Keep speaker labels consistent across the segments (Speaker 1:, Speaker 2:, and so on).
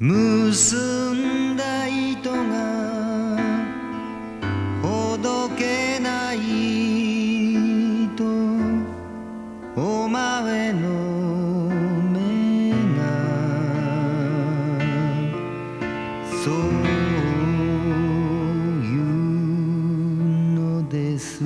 Speaker 1: 結んだ糸がほどけないとお前の目がそういうのです。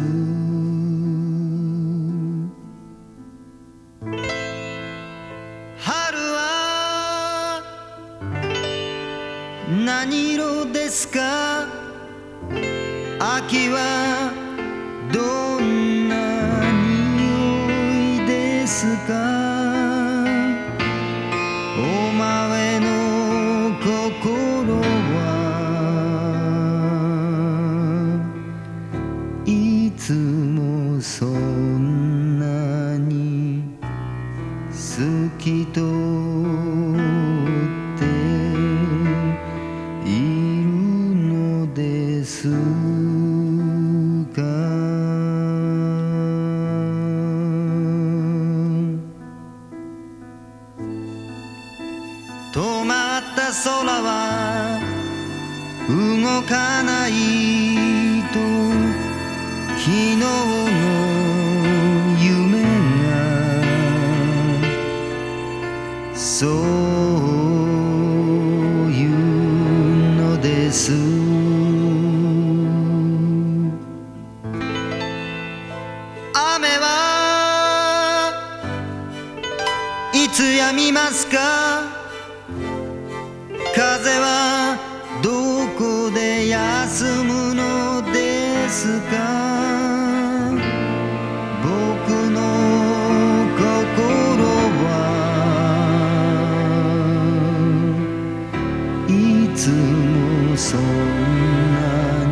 Speaker 1: 何色ですか？秋はどんな匂いですか？お前の心はいつもそんなに好きとった空は動かないと昨日の夢がそういうのです。雨はいつ止みますか？風はどこで休むのですか？僕の心はいつもそんな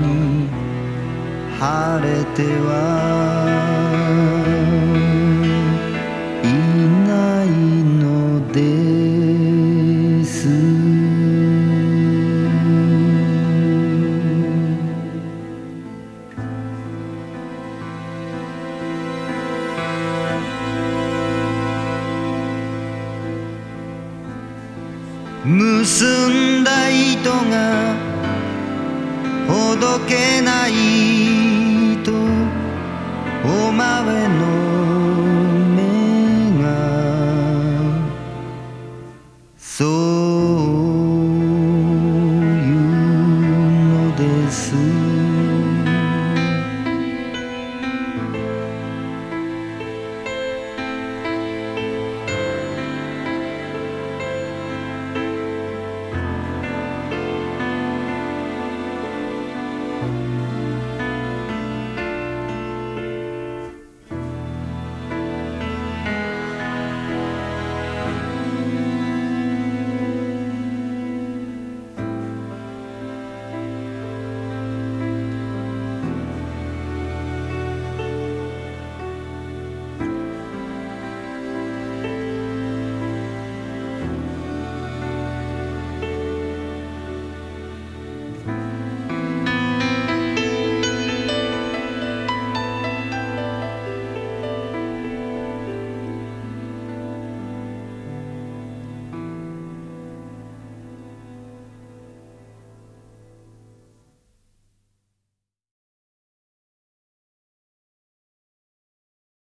Speaker 1: に晴れては結んだ糸がほどけないとお前の